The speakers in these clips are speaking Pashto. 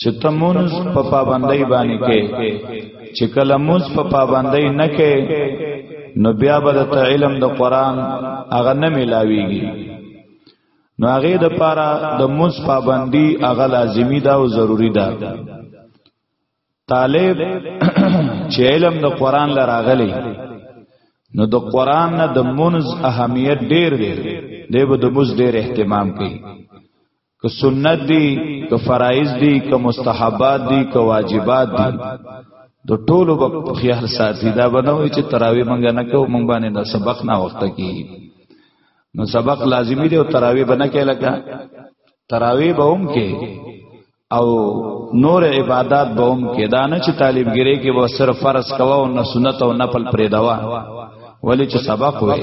چې ته مونز په پابندۍ باندې کې چې کله مونز په پابندۍ نه کې نو بیا به د علم د قران هغه نه ملاويږي نو هغه د پاره د مونز پابندي هغه لازمی ده او ضروری ده طالب چې علم د قران لراغلی نو د قران نه د مونز اهمیت ډیر دی دی به د مونز ډیر اهتمام کوي که سنت دی که فرایض دی که مستحبات دی که واجبات دی د ټولو په خیال ساتي دا بنوي چې تراوی مونږ نه کوو مونږ باندې د سبق نه وخت کی نو سبق لازمی دی او تراوی بنه کې لکه تراوی به هم کې او نور عبادت به هم کې دا نه چې طالب ګری کې به صرف فرض کوا او نه سنت او نفل پرې دوا ولی چې سبق وې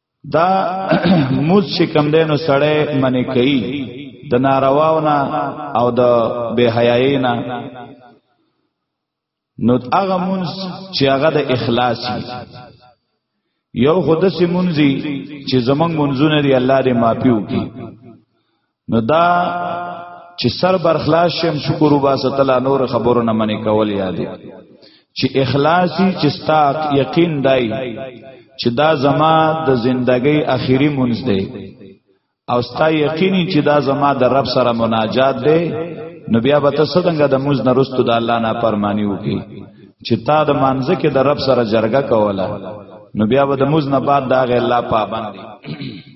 دا موز چې کم دینو سړی منې کوي د نارواونه او د بے حیايي نه نو هغه مونږ چې هغه د اخلاص یو خود سي مونږي چې زمنګ مونږونه دی الله دې معافيو کی نو دا چې سر برخلاص شم شکر وباسه تعالی نور خبرو نه منې کول یادې چې اخلاصي چې ستا یقین دای چې دا زما د زندګۍ اخیری منځ دی او ستا یقیني چې دا زما د رب سره مناجات دی نو بیا به ته څنګه د موز نه رستو د الله نه پرمانی وکي چې تا د مانزه کې د رب سره جرګه کوله نو بیا به د موز نه بعد دا غي الله پابند دی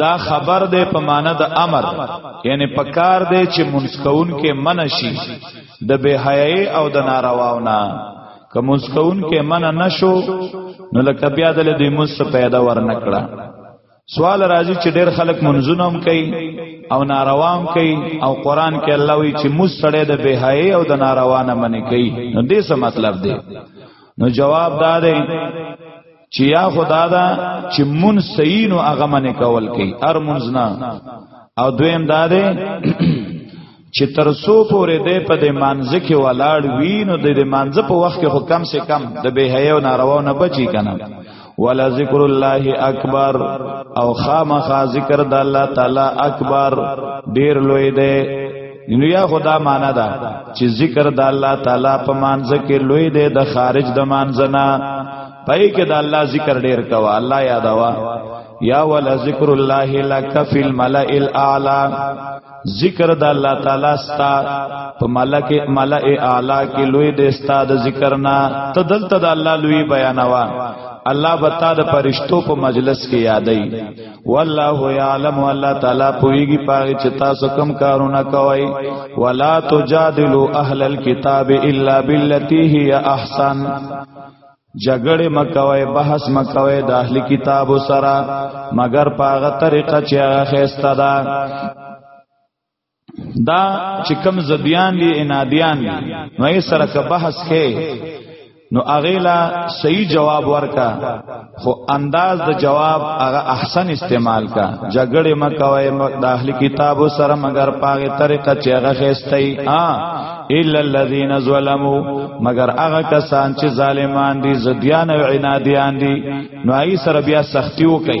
دا خبر دی په معنا د امر یعنی په کار دی چې منسکون کې منشي د بهایي او د نارواونه که منسکون کې من نشو نو لکه بیا د دې مس پیدا ورنکړه سوال راځي چې ډېر خلک منځونه هم کوي او ناروا هم کوي او قران کې الله وی چې مس سړې د بهایي او د ناروا نه منې کوي نو دې څه مطلب دی نو جواب دا دی چې یا خدا دا چې مون صحیح نو هغه منې کول کوي ار مونږ نه او دویم دا دی چې تر سو پورې دې په دې مانځ کې ولاړ وی نو د دې مانځ په وخت کې خو کم سه کم د به حیا او ناروا نه بچی کنه ولا ذکر الله اکبر او خامخا ذکر د الله تعالی اکبر ډیر لوی دی نو یا خدا معنا دا چې ذکر د الله تعالی په مانځ کې لوی دی د خارج د مانځ نه پای کې د الله ذکر ډیر کوا الله یادوا یا ول ذکر الله لک فی الملأ الاعلى ذکر د الله تعالی ستا په ملک ملأ اعلی کې لوی دی ستا د ذکر نه ته دلته د الله لوی بیانوا الله بتا د پرشتو په مجلس کې یادای والله یعلم الله تعالی پویږي پاره چې تاسو کم کارونه کوي ولا تجادلوا اهل الكتاب الا بالتي هي احسن جګړه مکوي بحث مکوي د اهل کتاب سره مگر پاغه طریقه چې هغه خسته ده دا چې کم زبیان دي انادیان دي نو یې سره که بحث کې نو اغیلا صحیح جواب ورکا خو انداز د جواب هغه احسن استعمال کا جګړه مکوي د اهل کتابو سره مگر پاغه طریقه چې هغه خستای ا الا الذين ظلموا مگر هغه کسان چې ظالمان دي زديان او عناديان دي نو ای سره بیا سختی وکي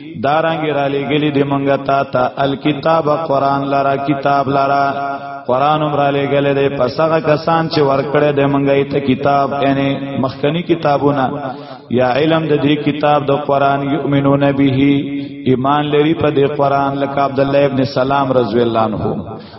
دارنګ را لګلی دی مونږه تا ته الکتاب قران لرا کتاب لرا قران را لګل دی پسغه کسان چې ورکړې دی مونږه ته کتاب یعنی مخکنی کتابونه یا علم د دې کتاب د قران یؤمنون به ایمان لري په دې قران لکه عبد الله ابن سلام رضی الله عنه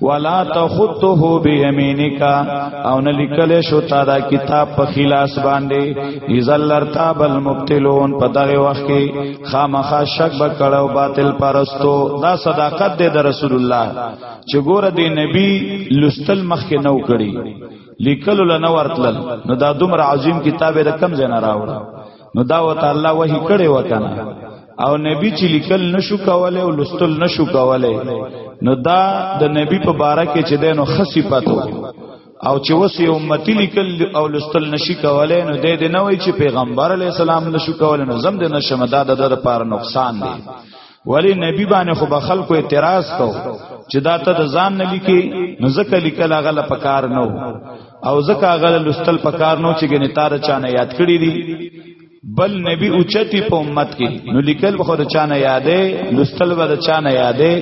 ولا تخطه بيمينك او نه لیکل شو تا دا کتاب په خلاص باندې یزلر تاب المبتلون په دغه وخت کې خامخا شک بکړو باطل پرستو دا صداقت دی د رسول الله چې ګوره دی نبی لستل مخ کې نو کړی لیکل لنه ورتل نو دا دومره عظیم کتاب د کم زنه راوړ نو دا وته الله وحی کړي وکنه او نبی چې لیکل نشو کوله او لستل نشو کوله نو دا د نبی په باره کې چې دینو خصي پاتو او چې وس یو امتی لیکل او لستل نشي کولای نو د دې نه وای چې پیغمبر علی السلام نشو کولای نو زم د نشم دا د در پار نقصان دی ولی نبی باندې خو به خلکو اعتراض کو چې دا ته د ځان نه لیکي نو ځکه لیکل هغه لا پکار نه او ځکه هغه لستل پکار نه چې ګنې تار چانه یاد کړی دي بل نبی اوچتی په امت کې نو لیکل به خو د چانه یادې لستل به د چانه یادې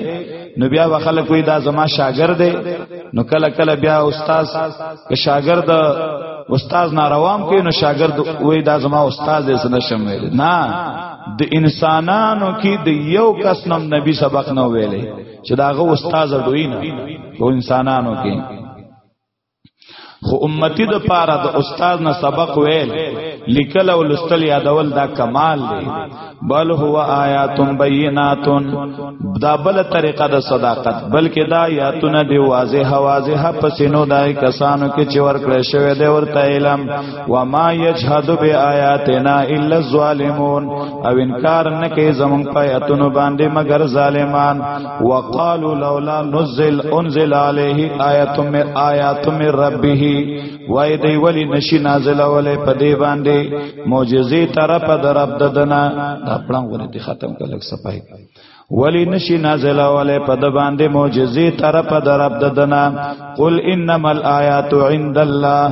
نو بیا به خلک وي دا زما شاګرد دی نو کله کله بیا استاد که شاګرد استاد ناروام کې نو شاګرد وي دا زما استاد دی سنشم ویل نه د انسانانو کې د یو کس نوم نبی سبق نه ویلې چې داغه استاد دوی نه په انسانانو کې خو امتی د پاره د استاد نه سبق ویل لیکل او لستل یادول دا کمال دی بل هو آیات بینات دا بل طریقه د صداقت بلکې دا آیاتونه دی واضح واضح پسینو دای کسانو کې چې ورکړې شوی دی ورته علم وما یجحد بیااتنا الا الظالمون او انکار نه کوي زمون پیاتونو باندې مگر ظالمان وقالو لولا نزل انزل علیه آیات من آیات من ربه وای دی ولی نشی نازل ولې په دی باندې معجزې طرف در رب ددنا دا پړنګ ورته ختم کلک صفای ولی نشی نازل اولی په د باندې معجزې طرف درب ددنا قل انما الایات عند الله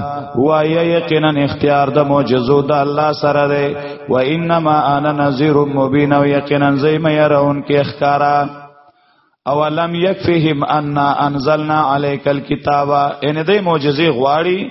و یقینا اختیار د معجزو د الله سره دی و انما انا نذیر مبین و یقینا زیم يرون کې اخکارا اولم یکفهم ان انزلنا عليك الكتاب ان دې معجزې غواړي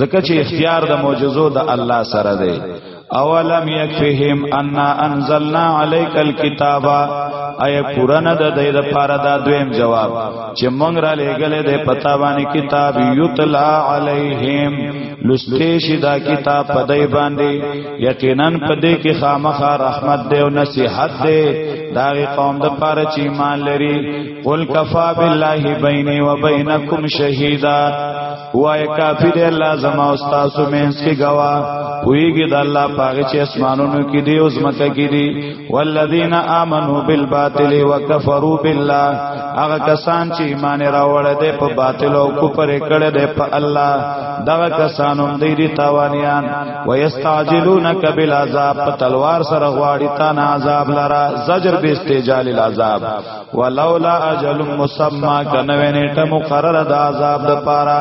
ځکه چې اختیار د معجزو د الله سره دی اولم یکفهم ان انزلنا علیک الكتاب ایا قران د دې د پاره دا دویم جواب چې مونږ را لېګلې د پتا باندې کتاب یتلا علیہم لسته شي دا کتاب په دې باندې یقینا په دې کې خامخا رحمت دی او نصیحت دی دا قوم د پاره چې ایمان لري قل کفا بالله بیني و بینکم شهیدا وای کافی دی الله زما او تاسو مینس کی گوا پویږي د الله پاګه چې اسمانونو کې دی او زمکه کې دی والذین آمنو بالباطل وکفروا بالله هغه کسان چې ایمان راوړل دي په باطل او کفر کړي دي په الله دغه کسان هم دی دي تاوانیان ويستعجلونک بالعذاب په تلوار سره غواړي تا نه عذاب لرا زجر به استجال العذاب ولولا اجل مسمى کنوې نیټه مقرره د عذاب د پاره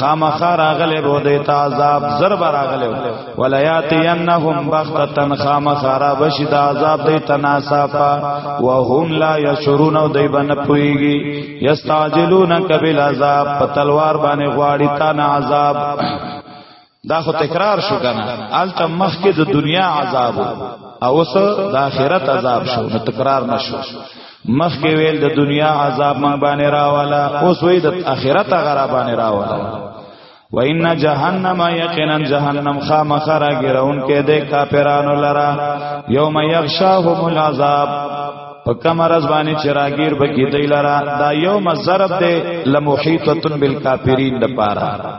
خامخا راغله بو د عذاب ضرب راغله ولياتينهم بغتتن خامخا را بشي د عذاب د تناسافا وهم لا يشرون او دای بن پويږي يستعجلون کبل عذاب په تلوار باندې غواړي تن عذاب دا خو تکرار شو کنه الته مخ کې د دنیا عذاب او اوس د آخرت عذاب شو نو تکرار نشو مخ کې ویل د دنیا عذاب ما باندې راواله اوس وی د آخرت غرا باندې راواله و ان جهنم یقینا جهنم خامخرا ګرون کې د کافرانو لرا یوم یغشاهم العذاب په کوم راز باندې چې راګیر به کې دی لرا دا یوم ضرب دی لمحیطه بالکافرین د پاره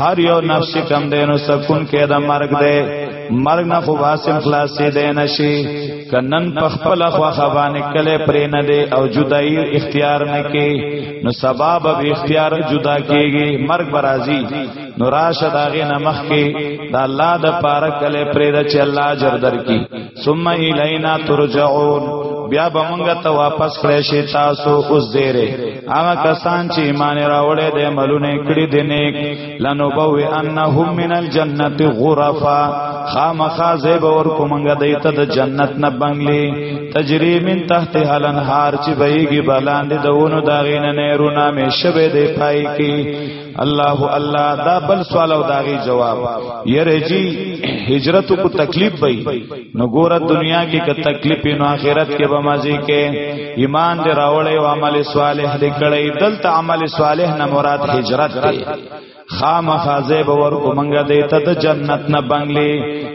هر یو نفس کم دینو سکون کې د مرګ دی مرګ نه خو واسم خلاصې دی نشي کنن پخپل خو خبانه کله پرې نه دی او جدای اختیار نه کې نو سبب به اختیار جدا کېږي مرګ برازي نو راشه داغه نمخ کې د الله د پاره کله پرې د چې الله جردر کې ثم الینا ترجعون بیا به مونږ ته واپس کړی شي تاسو اوس دیره هغه کسان چې ایمان راوړې دې ملونه کړی دې نیک لنو بوي انهم من الجنت غرفا خامخا زیب ور کومنګ دیت د جنت نه بنگلی تجری من تحت هلن هار چې بهږي بلاندې دونو داغینه نه رونه مې شبه دې پای کی الله الله دا بل سوال او داغي جواب یره جی هجرت کو تکلیف وای نو ګور دنیا کې که تکلیف نو آخرت کې به مازی کې ایمان دې راوړې او عمل صالح دې کړې دلته عمل صالح نه مراد هجرت دی خامخازه به ورکو منګه دې ته د جنت نه بنگلې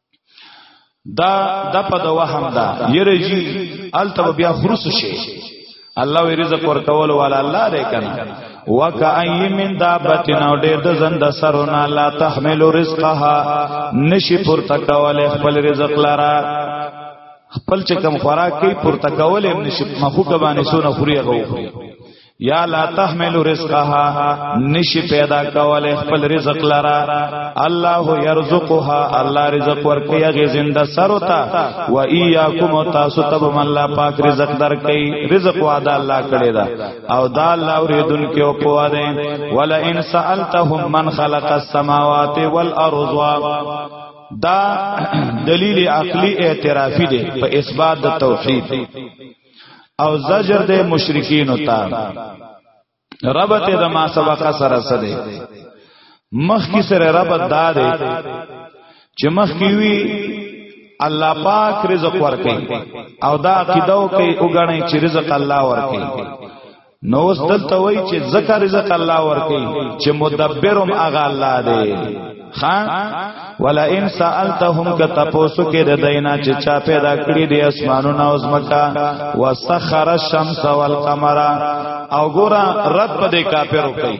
دا د په دوهم دا یره جی الته بیا خرس شي الله وی رزق ورکول والا الله دې کنه وکای من دابتن او دې د زند سرونه لا تحمل رزقها نشي پر تکول خپل رزق لرا خپل چې کم خوراک کوي پر تکول هم نشي مخو کبانې سونه خوري غو یا لا تحمل رزقها نشی پیدا کول خپل رزق لرا الله يرزقها الله رزق ورکي غي زنده سروتا و اياكم تاسو تب الله پاک رزق درکي رزق وعده الله کړی دا او دا الله اوریدن کې او پوا دي ولا ان سالتهم من خلق السماوات والارض دا دلیل عقلی اعترافی دی په اثبات د توحید او زجر د مشرکین او تا ربط د ما سبقه سره سره مخ کی سره ربط دا دی چې مخ کی وی الله پاک رزق ورکي او دا عقیدو کوي وګڼي چې رزق الله ورکي نو اوس دلته وای چې ذکر رزق الله ورکي چې مدبرم اغا الله دی خان ولا ان سالتهم کتپوسو کې د دینا چې چا پیدا کړی دی اسمانونه او زمکا وسخر الشمس والقمر او ګورا رد په دې کافرو کوي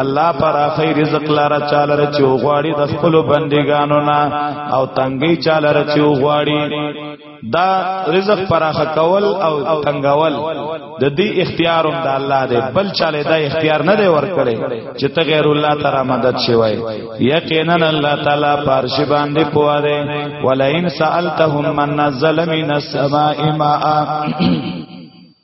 الله پر اخی رزق لاره چاله رچو غواړي د خپل بندګانو نه او تنګي چاله رچو غواړي دا رزق پراخه کول او تنګول د دې اختیار هم د الله دی بل چاله دا اختیار نه دی ورکړي چې ته غیر الله تعالی مدد شوی یقینا الله تعالی پارش باندې پوهه دی ولئن سالتهم من نزل من السماء ماء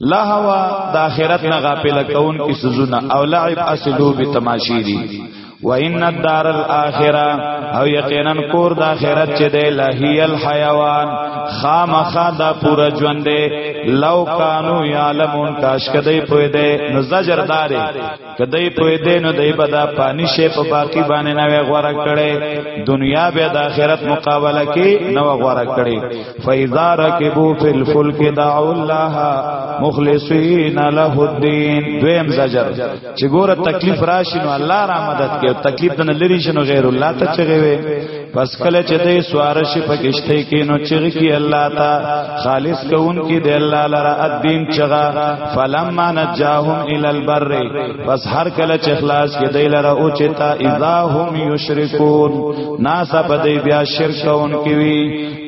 لهوا د اخرت نه غافل کون کی سزونه او لعب اسلو به تماشی دي و ان الدار الاخره او یقینا کور د اخرت چې دی لهی الحیوان خامخا دا پورا ژوند دی لو کانو یعلمون کاش کدی پوی دی نو زجر داري کدی پوی دین دی بدا پانی شی په باقی باندې نه غوړه کړي دنیا به د آخرت مقابله کې نو غوړه کړي فاذا رکبو فی الفلک دعوا الله مخلصین له الدین دویم زجر چې ګوره تکلیف راشي نو الله را مدد کوي تکلیف نه لری شنو غیر الله ته چغوي پس کله چې دې سوار شي په کشته کې نو چغ کی الله تا خالص کون کی دې الله لرا الدين چغا فلما نجاهم الى البر پس هر کله چې خلاص کې دې لرا او چې تا اذا هم یشرکون ناس په دې بیا شرک کون کی وی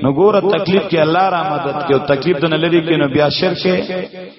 نو ګوره تکلیف کې الله را مدد کې او تکلیف دنه لري کې نو بیا شرک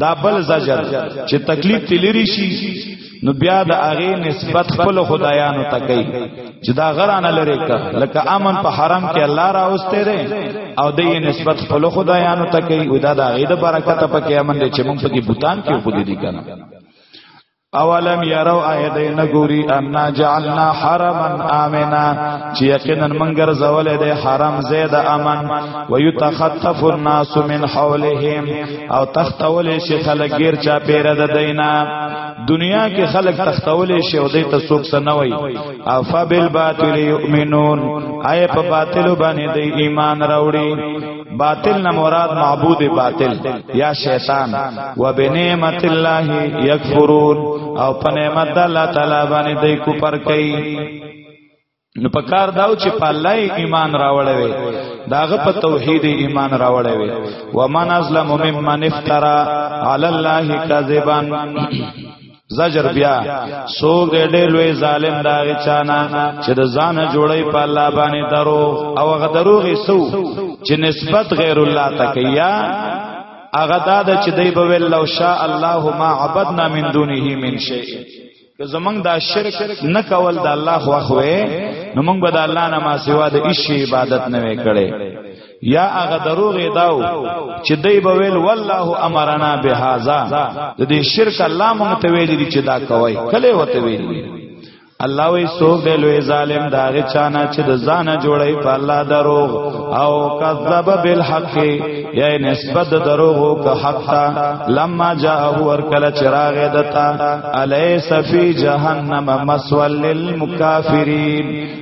دا بل زجر چې تکلیف تلری شي نو بیا د هغه نسبت خپل خدایانو ته کوي چې دا غرانه لري کا لکه امن په حرم کې الله را اوسته رې او د یې نسبت خپل خدایانو ته کوي او دا د هغه د برکت په کې امن دې چې مونږ په کې بوتان کې خو دې دي کنه اولم یرو آیت نګوری ان جعلنا حرما امنا چې یقینا منګر زول د حرم زید امن ويتخطف الناس من حولهم او تختول شي خلک غیر چا پیر د دینا دنیا کې خلک تختول شي او د تسوک سنوي افبل باطل یؤمنون آی په باطل باندې د ایمان راوړي باطل نه مراد معبود باطل یا شیطان و بنعمت الله یکفرون او په نعمت الله تعالی باندې دوی کوپر کوي نو په کار داو چې په الله ایمان راوړې وي داغه په توحید ایمان راوړې وي ومن ازلم ممن افترا علی الله کذبا زجر بیا سوګ ډېر لوی ظالم دا چانا چې د ځان جوړې په الله باندې درو او هغه دروغې سو چې نسبت غیر الله ته کیا هغه دا د چې دی به ول لو شاء الله ما عبدنا من دونه من شیء که زمنګ دا شرک نه کول د الله خو خو نو موږ به د الله نه ما سوا د هیڅ عبادت نه وکړي یا هغه دروغ داو چې دی به ویل والله امرنا بهذا د دې شرک الله مونږ ته ویل دي چې دا کوي کله وته ویل الله وی سوګ دی لوی ظالم داغه چانا چې د ځانه جوړی په الله دروغ او کذب بالحق یا نسبت دروغ او حق تا لما جاءه ور کله چراغ دتا الیس فی جهنم مسول للمکافرین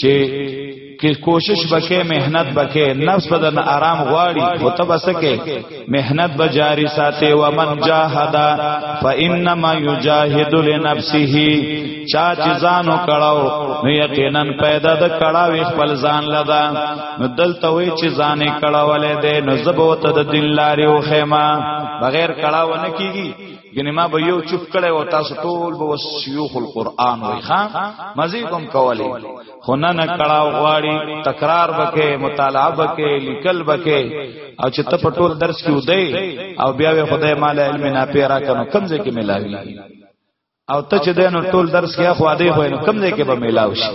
چې کې کوشش بکې مهنت بکې نفس بدن آرام غواړي او ته بسکه مهنت به جاری ساتي و من جاهد فانما یجاهد لنفسه چا چې ځانو کړهو نو یقینا پیدا د کړهوي خپل ځان لدا نو دلته وی چې ځانې کړهولې ده نو زبوت د دین لارې او خیمه بغیر کړهو نه کیږي ګنې ما به یو چوپ کړی او تاسو ټول به وس شيوخ القرآن وای ښا مزي کوم کولی خو نه نه کړهو غواړي تکرار وکې مطالعه وکې لیکل وکې او چې ته په ټول درس کې ودی او بیا وې خدای مال علم نه پیرا کنو کمزې کې ملاوي او ته چې دینو ټول درس کې خو اده خو نو کمزې کې به ملاوي شي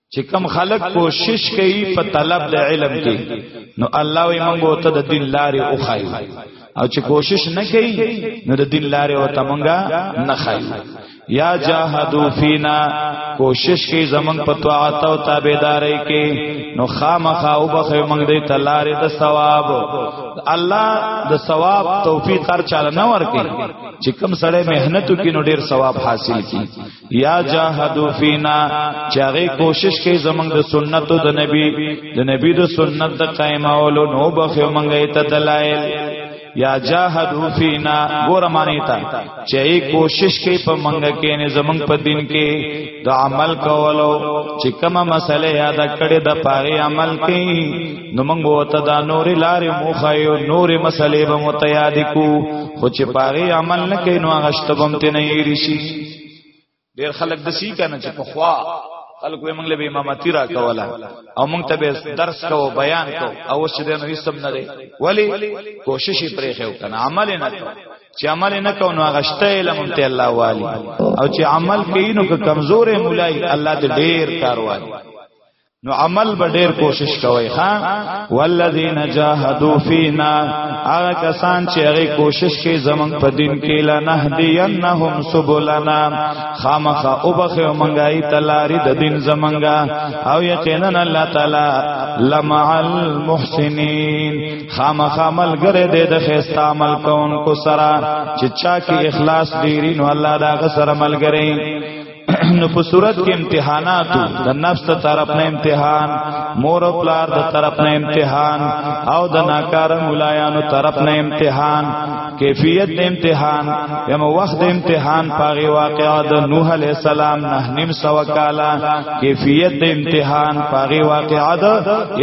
چې کم خلک کوشش کوي په طلب د علم کې نو الله یې مونږ ته د دین لارې او خایو او چې کوشش نه کوي نو د دین لارې او ته مونږه نه خایو یا جاهدو فینا کوشش کی زمنګ په طاعت او تابعداري کې نو خامخا او بخې مونږ دې تلارې د ثواب الله د ثواب توفیق هر چاله نه ورکي چې کم سړی مهنت وکړي نو ډیر ثواب حاصل کړي یا جاهدو فینا چاغه کوشش کوي زمنګ د سنتو د نبی د نبی د سنت د قائمولو نو بخو منګه ته دلایل یا جاهدو فینا ګور معنی تا چې کوشش کوي په منګه کې نه زمنګ په دین کې د عمل کولو چې کومه مسله یاد کړي د پاره عمل کوي نو موږ وته دا نور لارې موخایو نور مسلې به متیاد کو خو چې پاره عمل نه کوي نو هغه شتبم ته نه یې رشي ډیر خلک د سی کنه چې په خوا خلکو موږ له امامتی را کوله او موږ ته به درس کو بیان کو او اوس چې نو هیڅ نه دی ولی کوشش یې پرې خو کنه عمل نه کو چې عمل نه کو نو غشته علم ته الله والی او چې عمل کوي نو کمزورې مولای الله دې ډیر کاروان نو عمل به ډیر کوشش کوي ها والذین جاهدوا فینا هغه کسان چې هغه کوشش کوي زمون په دین کې لا نهدینهم سبلنا خامخه او بخو منګای تلاری د دین زمونږه او یقینا الله تعالی لمع المحسنین خامخه ملګری دې د خسته عمل کوونکو سره چې چا کې اخلاص ډیرین الله دا غسر ملګری نو په صورت کې امتحاناتو د نفس ته طرف نه امتحان مور او پلار د طرف نه امتحان او د ناکار مولایانو طرف نه امتحان کیفیت د امتحان یم وخت د امتحان پاغي واقعا د نوح علی السلام نه نیم سو کالا کیفیت د امتحان پاغي واقعا د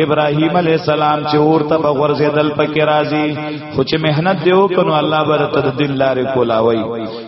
ابراهیم علی السلام چې ورته بغورځیدل پکې راځي خو چې مهنت دیو کنو الله برته د دل لارې کولاوي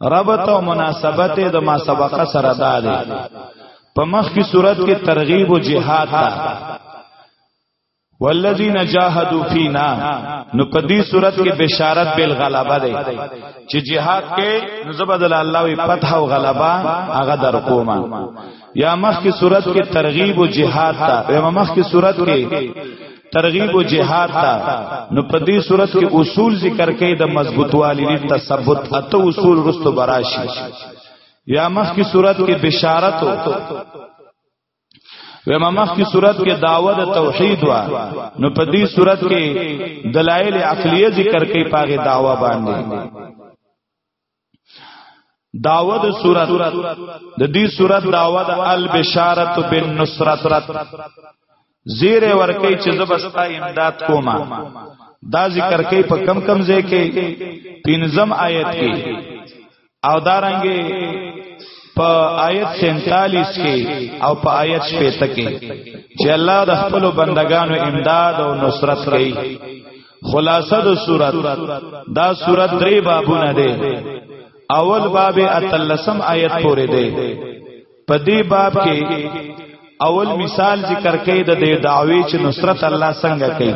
ربط او مناسبت د ما سبقه سره دا دی په مخ کی صورت کې ترغیب او جهاد تا والذین جاهدوا فینا نو په دې صورت کې بشارت بل غلبه ده چې جهاد کې نو زبد الله وی فتح او غلبه هغه در کومه یا مخ کی صورت کې ترغیب او جهاد تا یا مخ کی صورت کې ترغیب او جهاد تا نو په دې صورت کې اصول ذکر کړي د مضبوطوالي د تثبت اته اصول رستو براشي یا مخ کی صورت کې بشارت او و مخ کی صورت کې دعوت توحید وا نو په دې صورت کې دلایل عقلیه ذکر کړي پاغه دعوا باندې داوه د صورت د دې صورت داوه د البشارت بالنصرت زیره ورکی چې زبستا امداد کوما دا ذکر کوي په کم کم ځای کې پنځم آیت کې او دارنګي په آیت 47 کې او په آیت 50 کې چې الله د خپل بندگانو امداد او نصرت کوي خلاصه د صورت دا صورت درې بابونه دي اول باب اتلسم آیت پورې دی په دې باب کې اول مثال ذکر کړي د دې دعوی چې نصرت الله څنګه کوي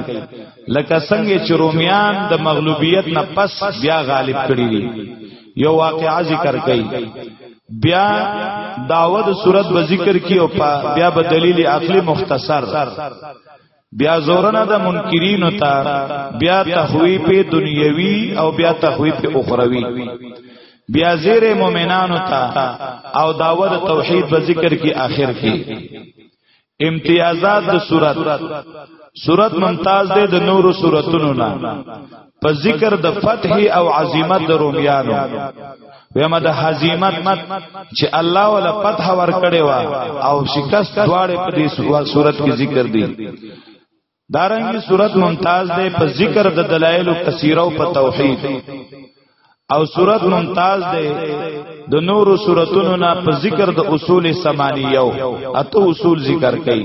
لکه څنګه چې رومیان د مغلوبیت نه پس بیا غالب کړي دي یو واقعا ذکر کړي بیا داود صورت به ذکر کی او بیا به دلیل عقلی مختصر بیا زورنا د منکرینو ته بیا تخویف دنیوي او بیا تخویف اخروی بیا زیر مومنانو ته او داوود توحید په ذکر کې آخر کې امتیازات د صورت صورت ممتاز ده د نورو صورتونو نه په ذکر د فتح او عظمت د رومیانو ویمه د هزیمت چې الله ولا فتح ور کړی وا او شکست دواړه په دې صورت کې ذکر دي دارنګي صورت ممتاز ده په ذکر د دلایل کثیره او په توحید او صورت ممتاز ده د نورو صورتونو نه په ذکر د اصول سمانیو اته اصول ذکر کړي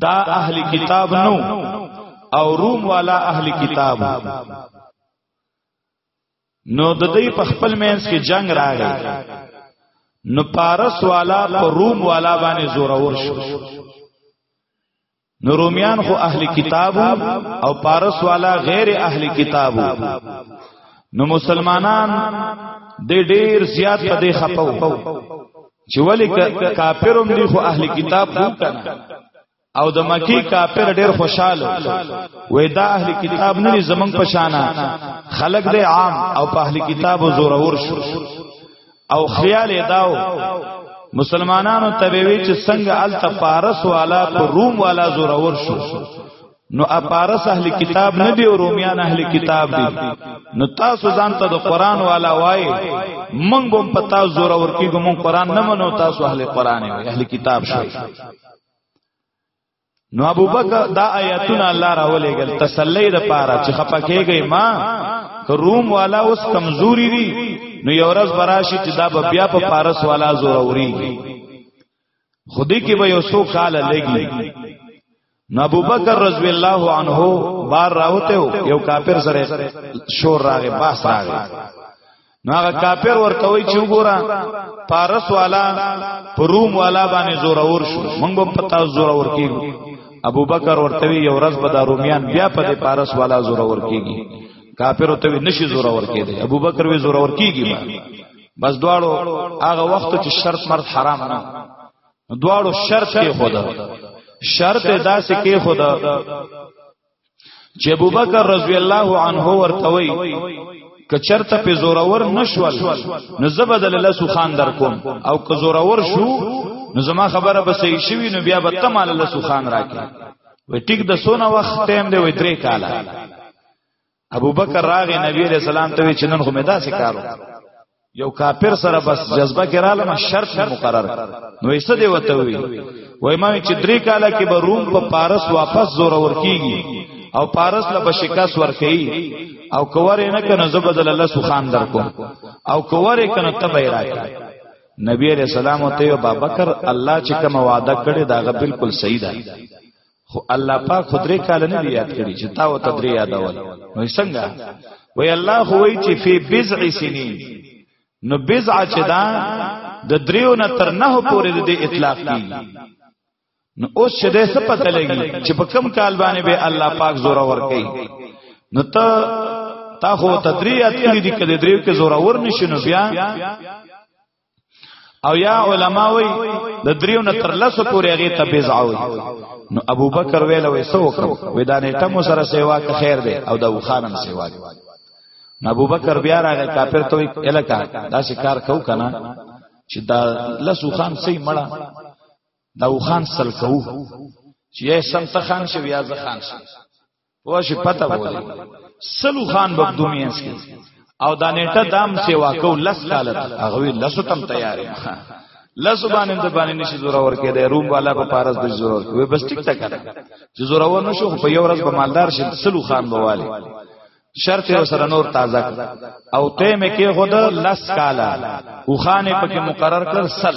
دا اهل کتاب نو او روم والا اهل کتاب نو د دې په خپل مینس کې جنگ راغی نو پارس والا په روم والا باندې زور اور شو نو رومیان خو اهل کتاب او پارس والا غیر اهل کتاب نو مسلمانان د ډیر زیات په دې خپو چې ولی کافرم دی خو اهل کتاب خو کنه او د مکی کافر ډیر خوشاله وې دا اهل کتاب نه زمنګ پشانا خلق دې عام او په اهل کتاب زور اور شو او خیال داو مسلمانانو تبوی چې څنګه ال تفارس والا پر روم والا زور اور شو نو اپارس اهل کتاب نه دی او رومیان اهل کتاب دی نو تاسو ځان ته د قران والا وای مونږ هم پتا زور ور کیږو مونږ قران نه منو تاسو اهل قران یو اهل کتاب شئ نو ابو بکر دا آیاتونه الله راولېګل تسلی د پاره چې خپکهږي ما روم والا اوس کمزوري دي نو یو ورځ براشي چې دا بیا په پارس والا زور اوري خودی کې به یو سو کال لګي نو ابو بکر رضی الله عنه بار راوته یو کافر سره شور راغی باس راغی نو هغه کافر ورته وی چې وګوره پارس والا پروم والا باندې زور اور شو موږ په پتا زور اور کیږو ابو بکر ورته وی یو ورځ به دا رومیان بیا په پارس والا زور اور کیږي کافر ورته وی نشي زور اور کیږي ابو بکر وی زور اور کیږي بس دواړو هغه وخت چې شرط مرد حرام نه دواړو شرط کې خدا شرط داسې کې خدا چې ابوبکر رضی الله عنه ورته وی کچرته په زورور نشول نو زبدل الله سو خان در کوم او که زورور شو نو زما خبره به صحیح شوی نو بیا به تمال الله سو خان راکې وی ټیک د سونه وخت تیم دی وی درې کاله ابوبکر راغی نبی علیہ السلام ته چې نن خو مې داسې کارو یو کافر سره بس جذبه کې رااله ما شرط مقرر نو یې څه دی وته وی وای ما چې درې کاله کې به روم په پارس واپس زور ور کیږي او پارس له بشکاس ور کوي او کوره نه کنه زبدل الله سبحان در کو او کوره کنه تبه راکړي نبی علیہ السلام ته ابوبکر الله چې کوم وعده کړی دا بالکل صحیح ده خو الله پاک خدري کال نه دی یاد کړی چې تا او تدری یادول نو څنګه وای الله خو وای چې فی بضع سنین نو بضع چې دا د دریو نه تر نه پورې د اطلاق دی نو اوس چې دې څه پته لګي چې په کم کال باندې به الله پاک زور ور کوي نو ته تا خو تدریات کړی دي کله دریو کې زور ور نشي نو بیا او یا علما وی د دریو نه تر لسو پورې هغه ته بیزعه وی نو ابو بکر ویل وی سو وکړو وی دا نیټه مو سره سیوا که خیر دی او د خانم سیوا دی نو ابو بکر بیا راغی کافر ته وی الکا دا شکار کو کنه چې دا لسو خان سي مړه دا خان سل کو چې یې سم ته خان شو یا ز خان شو واشي پته وله سلو خان بګدومینس کې او دا نیټه دام سیوا کو لس کالت هغه لس تم تیار یم لس باندې د باندې نشي زور ور کې دی روم والا په پارس د زور ور کوي بس ټیک تا کړه چې زور ور نشو په یو ورځ به مالدار شي سلو خان بواله شرط یې سره نور تازه او ته مې کې خود لس کالا او خانې پکې مقرر کړ سل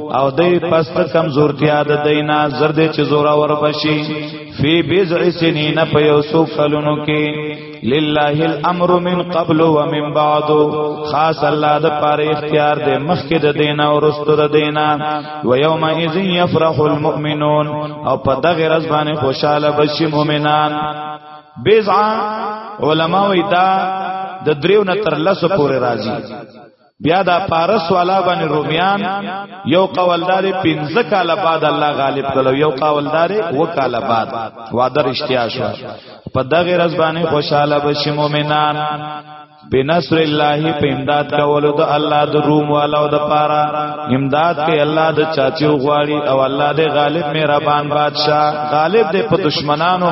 او دای پس د کمزورتیا د دینا زرد چې زورا ور بشي فی بضع سنین په یو سو کلونو کې لله الامر من قبل ومن بعد خاص الله د پاره اختیار دی مخکې د دینا او رستو د دینا و یوم اذ یفرح المؤمنون او په دغه رز باندې خوشاله بشي مؤمنان بضع علماء دا د دریو نه تر لسو پورې راځي بیا دا پارس والا باندې رومیان یو قوالدار 15 کال بعد الله غالب کړو یو قوالدار و کال بعد وادر اشتیا شو په دغه رز باندې خوشاله بشي مؤمنان بنصر الله په امداد کولو د الله د روم والو د پاره امداد کوي الله د چاچو غواړي او الله د غالب مهربان بادشاہ غالب د په دشمنانو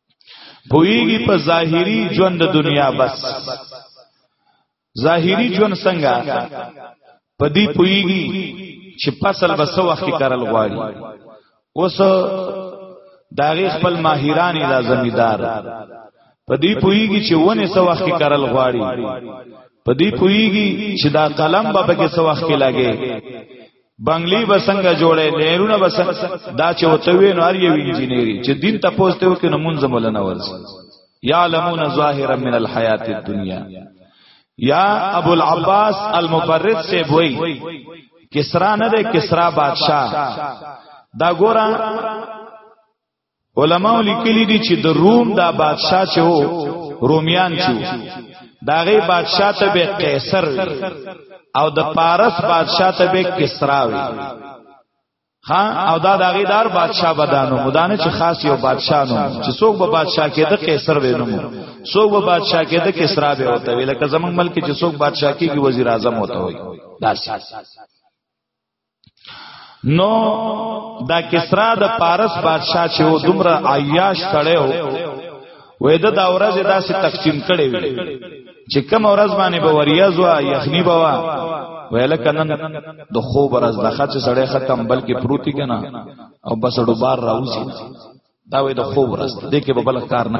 پویږي په ظاهری ژوند د دنیا بس ظاهری ژوند څنګه په دې پویږي چې فصل بس وخت کرل غواړي اوس داغه خپل ماهران دا زمیدار په دې پویږي چې ونه څو وخت کرل غواړي په دې پویږي چې دا قلم به پکې څو وخت کې لګي بنگلی به څنګه جوړه نهرونه به دا چې وته وی نو اړ یو انجینری چې دین ته پوسټ یو کې نمونځ مولنه ورس یعلمون ظاهرا من الحیات الدنیا یا ابو العباس المبرد سے بوئی کسرا نه ده کسرا بادشاہ دا ګورا علماء لیکلي دي چې د روم دا بادشاه چې وو رومیان چې داغه بادشاه ته به قیصر او د پارس بادشاه ته به کسرا وي ها او دا داغه دار بادشاه بدانو مدانه چې خاص یو بادشاه نو چې څوک به بادشاه کې د قیصر وینو څوک به بادشاه کې د کسرا به وته وی لکه زمنګ ملک چې څوک بادشاه کې وزیر اعظم وته وي داسې نو دا کسرا د پارس بادشاہ چې و دومره عیاش کړو وې د دا ورځ داسې تقسیم کړي وي چې کوم ورځ باندې به وریاز وا یخنی بوا ویل کنن د خوب ورځ د خچ سړې ختم بلکې پروتي کنا او بس ډوبار راوځي دا وې د خوب ورځ دې کې به بل کار نه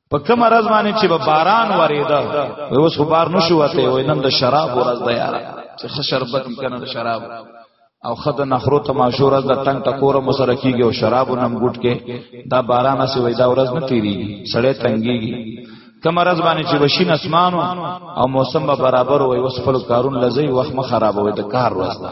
په کوم راز باندې چې به باران وریده اوس خو بار نشو وته وای نن د شراب ورځ ده یار چې خ شربت کنه د شراب او خد نخرو ته ماشور از د ټنګ ټکور مو سره کیږي او شراب نم ګټ کې دا باران سه وای دا ورځ نه تیریږي سړې تنګيږي کوم راز باندې چې وشین اسمانو او موسم به برابر وای اوس خپل کارون لزی وخت مخ خراب وای د کار ورځ ده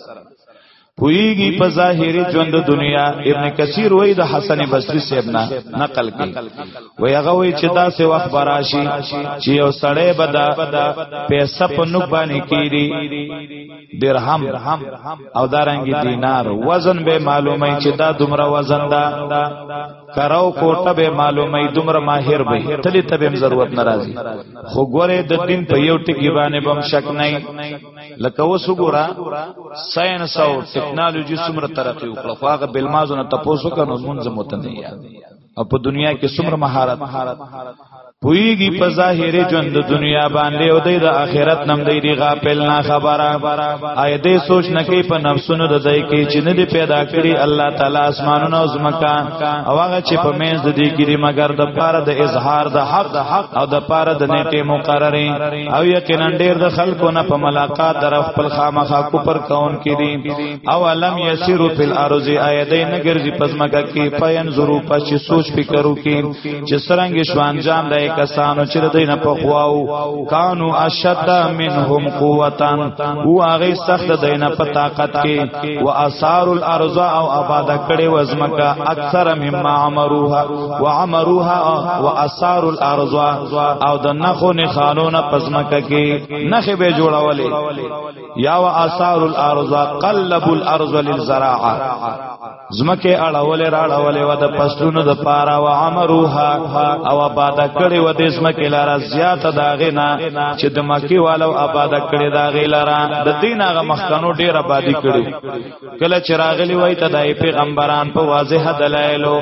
پویږي په ظاهري ژوند دنیا ابن کثیر وای د حسن بصری صاحب نه نقل کړي وای هغه وای چې دا سه وخت براشي چې یو سړی بدا پیسې په نو باندې کیری درهم او دارنګ دینار وزن به معلومه چې دا دومره وزن دا کراو کوټه به معلومه دومره ماهر به تلی ته به ضرورت ناراضي خو ګوره د دین په یو ټکی باندې بم شک نه لکه اوس وګوره ساينس او ټکنالوژي څومره ترقی وکړه خو هغه بلمازو نه تاسو کنو مونږ مت نه یا او په دنیا کې څومره مهارت پویږي په ظاهري ژوند د دنیا باندې او د آخرت نم دی دی غافل نه خبره آی دې سوچ نه کوي په نفسونو د دای کې چې نه دی پیدا کړی الله تعالی اسمانونو او زمکا او هغه چې په مینځ د دې کې مگر د پاره د اظهار د حق او د پاره د نیټه مقرره او یقینا ډیر د خلکو نه په ملاقات در خپل خامخا کوپر کون کې دي او علم یسیرو فی الارض ایدای نه ګرځي پزماکه کې پاین زرو پس چې سوچ فکرو کې چې سرنګ شوان جام دای کسانو چې دای نه په خواو کانو اشد منهم قوتان او هغه سخت دای نه په طاقت کې و اثار الارض او آباد کړي وزمکه اکثر مما عمروها وعمروها واثار الارض او د نخو نه خانونه پزمکه کې نخې به جوړولې یا واثار الارض قلب الارض للزراعه زمکه اړولې راړولې و د پښتونو د پارا وعمروها او آباد کړي و د زمکه لاره زیات داغه نه چې د مکی والو آباد کړي داغه لاره د دین هغه مخکنو ډیر آبادی کړي کله چې راغلی وای ته دای پیغمبران په واضح دلایلو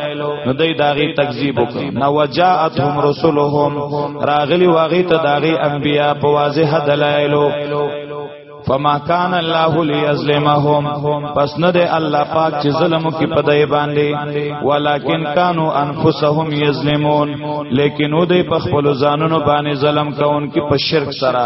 نو دای داغي تکذیب وکړ نو وجاءتهم رسلهم راغلی واغی ته داغي انبیا په واضح دلایلو فما کان الله ليظلمهم پس نه دی الله پاک چې ظلم کوي په دای باندې ولکن کانوا انفسهم یظلمون لیکن او دی په خپل ځانونو باندې ظلم کوونکي په شرک سره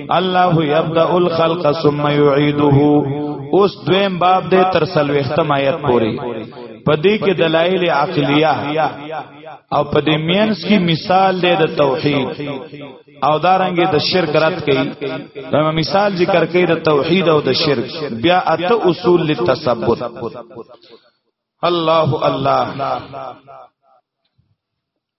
الله یبدا الخلق ثم یعیده اوس دویم باب دې تر سلوختم آیت پوری پدې کې دلایل عقلیه او پدې مینس کې مثال دې د توحید او دارنګې د شرک رد کړي دا مثال ذکر کړي د توحید او د شرک بیا اته اصول للتثبت الله الله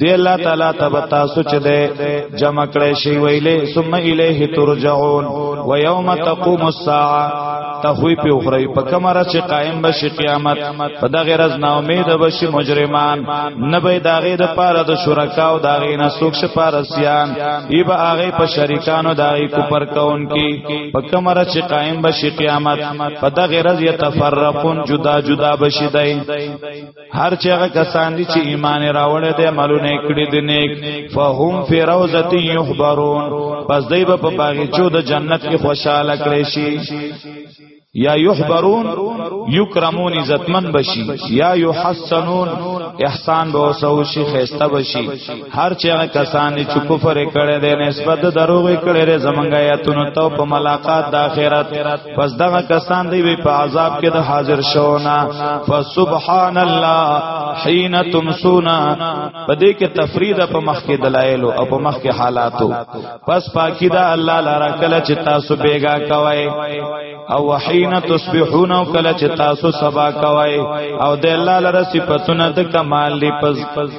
دی الله تعالی تب تاسو چې ده جمع کړی شی ویلې ثم الیه ترجعون و یوم تقوم الساعه تخوی په اخری په کمره چې قائم بشي قیامت په دغه رز نا امید بشي مجرمان نه به داغه د پاره د شرکا او داغه نه سوک شپارسیان ای به هغه په شریکانو دای کو پر کون کی په کمره چې قائم بشي قیامت په دغه رز یتفرقون جدا جدا بشي دای هر چې هغه کسان دي چې ایمان راوړل دي عملونه کړی دي نیک فهم فی روزه یحبرون پس دوی په باغچو د جنت کې خوشاله کړي شي یا یحبرون یکرمون عزتمن بشي یا یحسنون احسان به وسو شي خيسته بشي هر چې هغه کسان چې کفر کړي دي نسبت دروغ کړي زمونږه آیاتونو ته په ملاقات د آخرت پس دغه کسان دی وی په عذاب کې د حاضر شونا فسبحان الله حين تمسونا په دې کې تفرید په مخ کې دلایل او په مخ کې حالاتو پس پاکی دا الله لاره کله چې تاسو بیگا کوي او حين تصبحون کله چې تاسو سبا کوي او د الله لاره صفاتونه د کمال لپس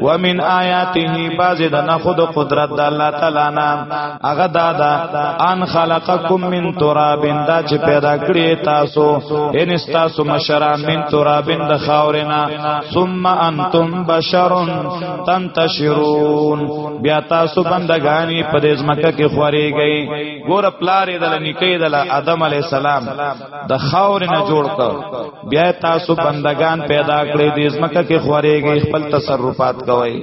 ومن آیاته باز د نه خود قدرت د الله تعالی نه هغه دادا ان خلقکم من تراب دا چې پیدا کړی تاسو ان تاسو مشران من تراب د خاورینا ثم انتم بشر تنتشرون بیا تاسو بندگانی په دې ځمکه کې خوريږئ ګور پلارې د لنیکې د ادم علی السلام د خاور نه جوړ کړ بیا تاسو بندگان پیدا کړی د زمکه کې خوريږي خپل تصرفات کوي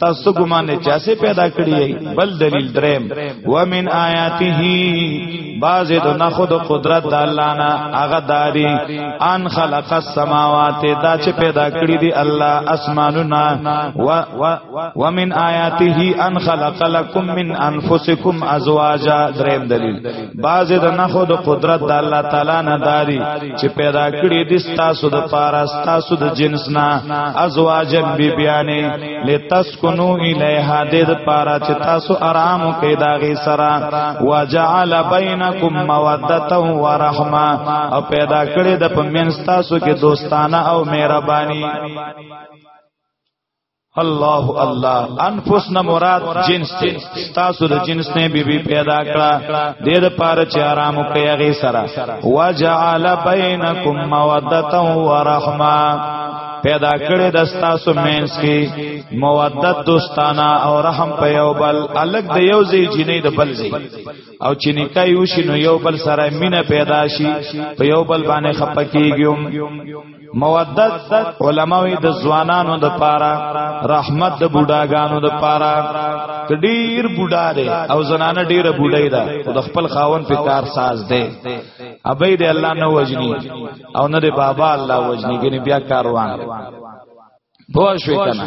تاسو ګمان نه چاسه پیدا کړی بل دلیل درم ومن آیاته باز د نخود قدرت د الله نه هغه داری ان خلق السماوات دا چې پیدا کړی دی الله اسمانونه و ومن آیاته ان خلق لكم من انفسکم ازواجا دریم دلیل بعضې د نخو د قدرت د الله تعالی نه داري چې پیدا کړي دي ستاسو د پاره ستاسو د جنس نه ازواجن بیبیانې لتسکنو الیها د د پاره چې تاسو آرام کې داغي سره وجعل بینکم موده و رحمه او پیدا کړي د پمن ستاسو کې دوستانه او مهرباني الله الله انفس نه مراد جنس دی تاسو د جنس نه بی بی پیدا کړه د دې لپاره چې آرام کوي هغه سره وجعل بینکم موده و رحمه پیدا کړی د تاسو مینس کې مودت دوستانه او رحم په یو بل الګ د یو ځای جنې د بل ځای او چې نکاح وشي نو یو بل سره مینه پیدا شي په یو بل باندې خپکیږم مودت علماوی د ځوانانو د پاره رحمت د بوډاګانو د پاره ډیر بوډا دی او زنانه ډیره بوډای ده د خپل خاون په کار ساز دی ابي دی الله نه وجني او نه دی بابا الله وجني ګني بیا کاروان پوه شو کنه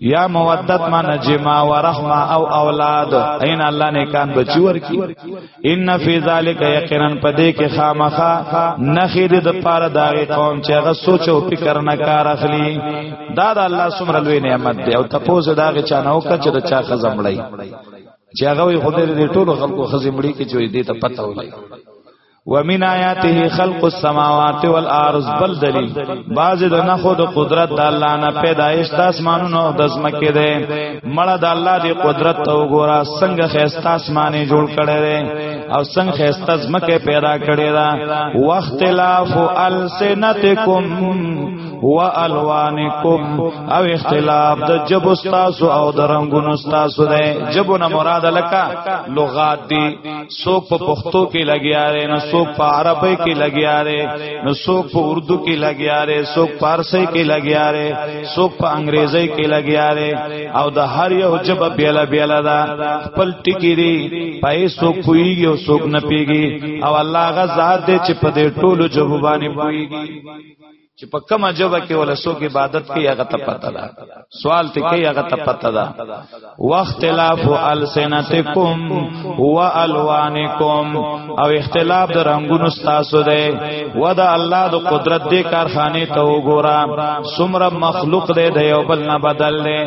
یا مودت من جما و رحمه او اولاد این الله نیکان بچی ورکی ان فی ذلک یقینا پدې کې خامخه نخیر د پاره داغه قوم چې هغه سوچ او فکر نه کار اخلي دا د الله سمره لوی نعمت دی او تپوز داغه چانو کچ د چا خزمړی چې هغه خدای دې ټولو خلکو خزمړی کې چې دې ته پته ولای ومن آیاته خلق السماوات والارض بل دلیل باز د نه خود قدرت د الله نه پیدایش د اسمانونو او د زمکه ده مړه د الله دی قدرت ته وګوره څنګه خيستا اسمانه جوړ کړي ده او څنګه خيستا زمکه پیدا کړي ده واختلاف السنتکم و الوانکم او اختلاف د جب استاسو او د رنگونو استاسو ده جبونه مراد لکه لغات دي څوک په پښتو کې لګیا دی نو څوک په عربی کې لګیا دی نو څوک په اردو کې لګیا دی څوک پارسی کې لګیا دی څوک په انګریزی کې لګیا دی او د هر یو جبه بیلا بیلا دا خپل ټکی دی پای څوک پویږي او څوک نه پیږي او الله غزاد دې چې په دې ټولو جوابانه پویږي چې په کومه جبه کې ولا سوګ عبادت کې هغه ته پته ده سوال ته کې هغه ته پته ده واختلاف السنتکم والوانکم او اختلاف د رنگونو تاسو ده ودا الله د قدرت دې کارخانه ته وګورا سمره مخلوق دې د یو بل نه بدل دې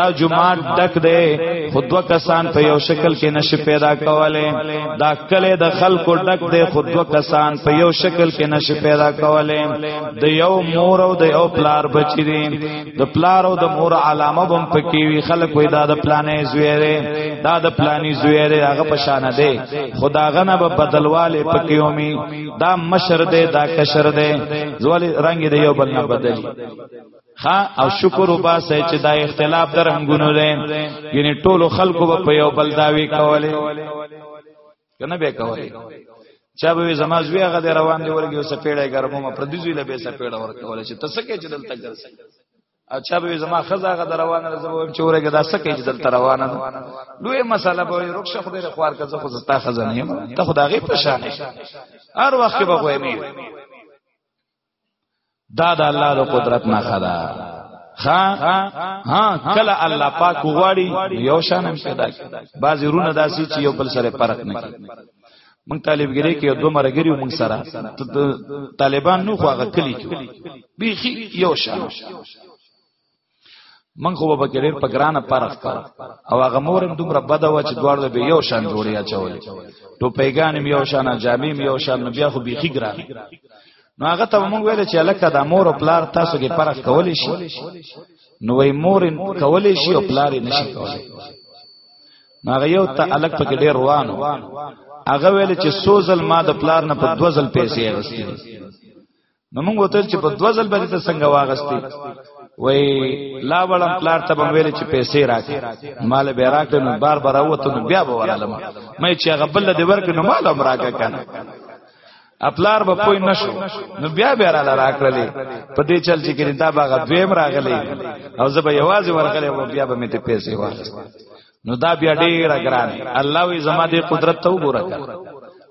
دا جمعه ډک دې خودو کسان په یو شکل کې نشي پیدا کوله دا کله د خلکو ډک دی خود دو کسان په یو شکل کې نشي پیدا کولای د یو مور او د یو پلار بچی دي د پلار او د مور علامه بم پکې وی خلک وې دا د پلانې زویره دا د پلانې زویره هغه په شان دی خدا غنه په بدلواله پکې اومي دا مشر دی دا کشر دی زوال رنگ دی یو بل نه بدلی خا او شکر وباسه چې دا اختلاف در رنگونو دی یعنی ټولو خلکو به په یو بل داوی کوله کنه به کوله چا به زما زوی هغه دی روان دی ورګي اوسه پیړې ګرمو ما پردیزوی له به سه پیړه ورکول چې تسکه چې دلته ګرځي او چا به زما خزا هغه روانه زما چې ورګه دا سکه چې دلته روانه لوی مساله به رخصه خدای له خوار کزه خو زتا خزانه یم ته خدای غي پشانه هر وخت به غوېمې دا د الله د قدرت نه خدا ها ها کله الله پاک غواړي یو شان هم پیدا کوي بعضی رونه داسي چې یو بل سره فرق نه کوي مونږ طالبګری کې دوه مرګری مونږ سره طالبان نو خو هغه کلی کې بيخي یو شان من خو به ډېر په ګرانه پرخ کړ او هغه مورم دومره بده و چې دواړه به یو شان جوړی اچولې ټوپېګان یو شان جامې یو شان نو بیا خو بيخي ګران نو هغه ته مونږ ویل چې الکه د مور او پلار تاسو کې پرخ کولی شي نو وای مور کولی شي او پلار نشي کولی نو هغه یو ته الک په کې ډېر روانو هغه ویل چې سوزل ما د پلار نه په دوزل پیسې اغستې نو موږ وتل چې په دوه ځل باندې ته څنګه واغستې وای لا وړم پلار ته به ویل چې پیسې راکې مال به راکې نو بار بار وته نو بیا به ورالم مې چې هغه بل دې ورکې نو مال هم راکې کنه اپلار به پوی نشو نو بیا بیا را راکړلې په دې چل چې کړي دا باغ دویم راغلې او زه به یوازې ورغلې او بیا به مې ته پیسې واغستې نو دا بیا ډیر ګران الله وی زما دې قدرت ته وګوره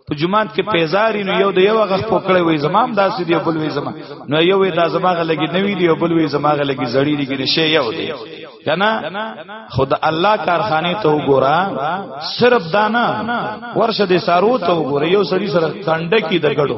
په جمعات کې پیزاری نو یو د یو غخ پکړې وې زمام داسې دی بل وې زما نو یو وې دا زما غلګي نوې دی بل وې زما غلګي زړی دی کې شی یو دی کنه خود الله کارخانه ته وګورا صرف دانا ورشه دې سارو ته وګوره یو سړی سره کنده کې د ګړو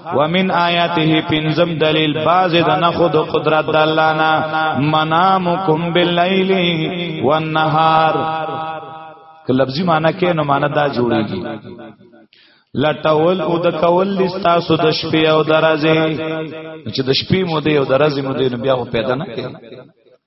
ومن آیاته پنزم دلیل باز د نخو د قدرت د الله نه منامکم باللیل والنهار که لفظی معنی کې نو معنی دا جوړیږي لټول او د کول لستاسو د شپې او درځي چې د شپې مو دی او درځي مو دی نو بیا پیدا نه کوي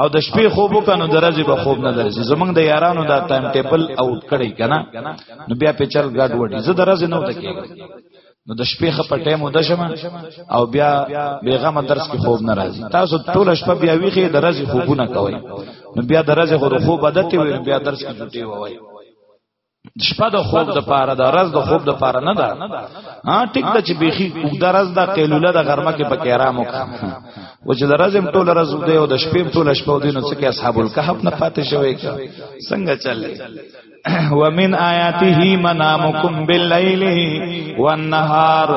او د شپې خوب وکنو درځي به خوب نه درځي زمونږ د یارانو دا ټایم ټیبل اوټ کړي کنه نو بیا په چل ګډ وډي زه درځي نه وته کېږم نو د شپې خ په ټیم وده شم او بیا بیغمه درس کې خوب نه راځي تاسو ټول شپه بیا ویخه درځي خوبونه کوي نو بیا درځي خو خوب عادت وي بیا درس کې جوټي وای شپه د خوب د پاره د ورځ د خوب د پاره نه ده ها ټیک د چې بيخي وګد ورځ د قیلوله د غرمه کې پکې آرام وکړه و چې د ورځ هم ټول ورځ دی او د شپې هم ټول شپه دی نو څه کې اصحاب الکهف نه پاتې شوی څنګه چلې ومن آیاته منامکم باللیل والنهار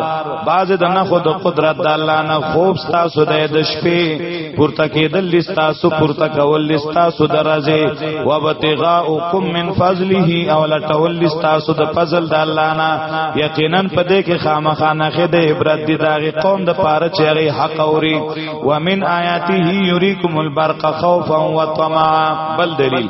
باز د نه خود قدرت د الله نه خوب تاسو د د شپې پورته کېدل لستاسو پورته کول لستاسو درځه وابتغاءکم من فضله او لټول لستاسو د فضل د الله نه یقینا پدې کې خامخانه خې د عبرت دي داغه قوم د پاره چې هغه حق اوري ومن آیاته یریکم البرق خوفا وطمعا بل دلیل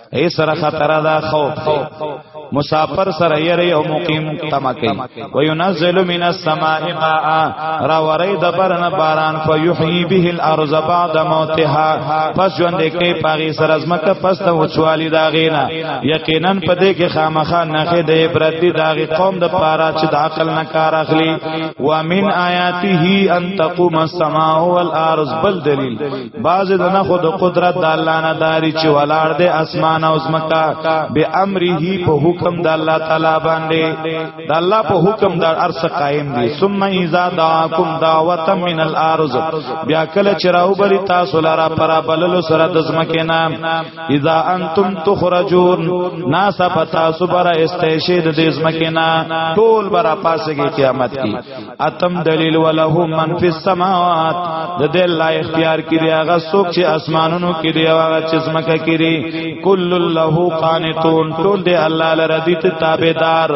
ای سره خطر دا خوف مسافر سره یری او مقیم تما کوي وينزل من السماء ماء را وری د برن باران فیحیی به الارض بعد موتها پس ژوند کې پاغي سره زمکه پس ته وچوالی دا غینا یقینا پدې کې خامخا نخې د عبرت دی دا قوم د پاره چې د عقل نه کار اخلي ومن آیاته ان تقوم السماء والارض بل دلیل باز د نه خود قدرت د الله نه داری چې ولاړ دی اسمان او زمکا به امره په حکم د الله تعالی باندې د الله په حکم د ارس قائم دی ثم اذا دعاکم دعوت من الارض بیا کله چې راو بری تاسو لاره پر بلل سره د زمکه نام اذا انتم تخرجون ناسا پتا سو برا استشهد د زمکه نا ټول برا پاسه کې قیامت کی اتم دلیل وله من فی السماوات د دې الله اختیار کړي هغه څوک چې اسمانونو کې دی هغه چې زمکه کې دی کل له قانتون ټول دی الله لره دي ته تابعدار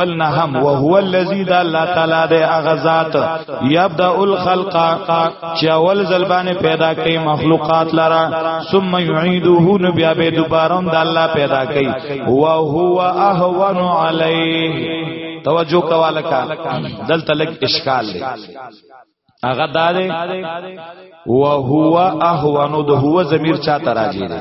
بل نه هم او هو الذی د الله تعالی د هغه ذات یبدا الخلق چې اول زلبانه پیدا کوي مخلوقات لره ثم یعیده نو بیا به دوباره د الله پیدا کوي او هو اهون علیه توجه کواله کا دلته لګ اشکال دی هغه دا دی او هو اهونو د هو ضمیر چا تراجی دی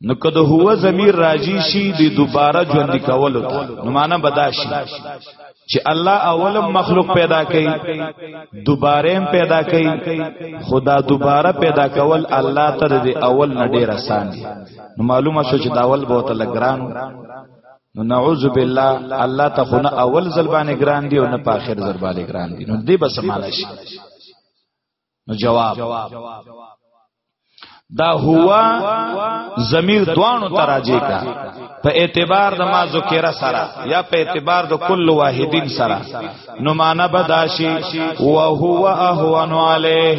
نو کده هو ضمیر راجی شي د دوباره ژوند کولو نو معنا بداشي چې الله اولم مخلوق پیدا کړي دوباره هم پیدا کړي خدا دوباره پیدا کول الله تر دې اول نه ډیر آسان دي نو معلومه شو چې دا اول بہت لګران نو نعوذ بالله الله ته خو نه اول ځل باندې ګران دی او نه په اخر ځل باندې ګران دی نو دې بس معنا شي نو جواب دا هوا ضمیر دوانو تراجی کا په اعتبار د ما ذکر سره یا په اعتبار د کل واحدین سره نو معنا بداشي او هو اهون علیه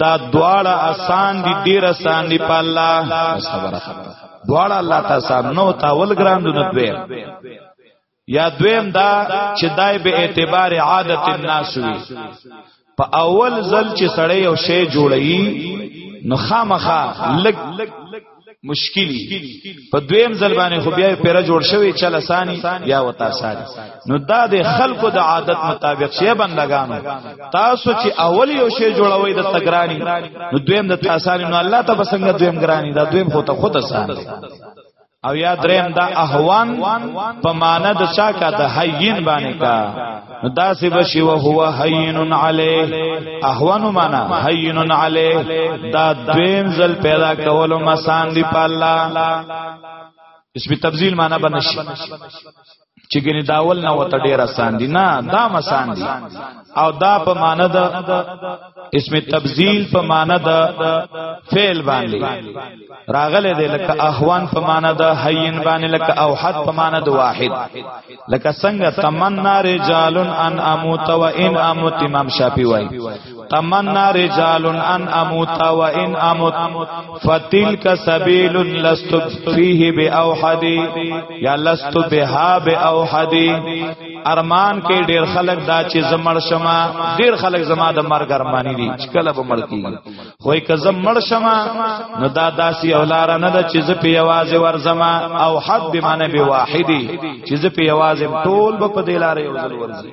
دا دواړه آسان دي ډیر آسان دي په الله خبره خبره دواړه الله تاسو نو تاول ګران دونه دوی یا دویم دا چې دای به اعتبار عادت الناس وي په اول ځل چې سړی یو شی جوړی نو خامخا لګ مشکلی په دویم ځل باندې خو بیا پیره جوړ شوی چل اسانی بیا وتا ساری نو دا د خلکو د عادت مطابق شی بندگانو تاسو چې اول یو شی جوړوي د تګرانی نو دویم د تاسانی نو الله ته بسنګ دویم ګرانی دا دویم خو ته خود آسان دی او یا دریم دا احوان په معنا د چا کا د حیین باندې کا دا سی بشی و هو حیین علی احوان معنا حیین علی دا دویم زل پیدا کولو مسان دی په الله اسمی تبذیل معنا بنشي چې ګنې داول نه وته ډیر آسان دي نه دا مسان دي او دا په معنی د اسم تبذیل په معنی د فعل باندې راغله دې لکه احوان په معنی د حین باندې لکه اوحد په معنی د واحد لکه څنګه تمنا رجالن ان اموت و ان اموت امام شافعی وای تمنا رجال ان اموت و ان اموت فتلك سبيل لست فيه باوحد یا لست بها باوحد ارمان کې ډیر خلک دا چې زمړ شما ډیر خلک زما د مرګ ارمانی دي چې کله به مړ کیږي خو یک زمړ شما نو دا داسي اولار نه ده چې ز په یوازې ور زما او حد بمانه به واحدی چې ز په یوازې ټول به په دلاره یو ځل ورځي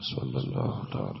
صلی الله تعالی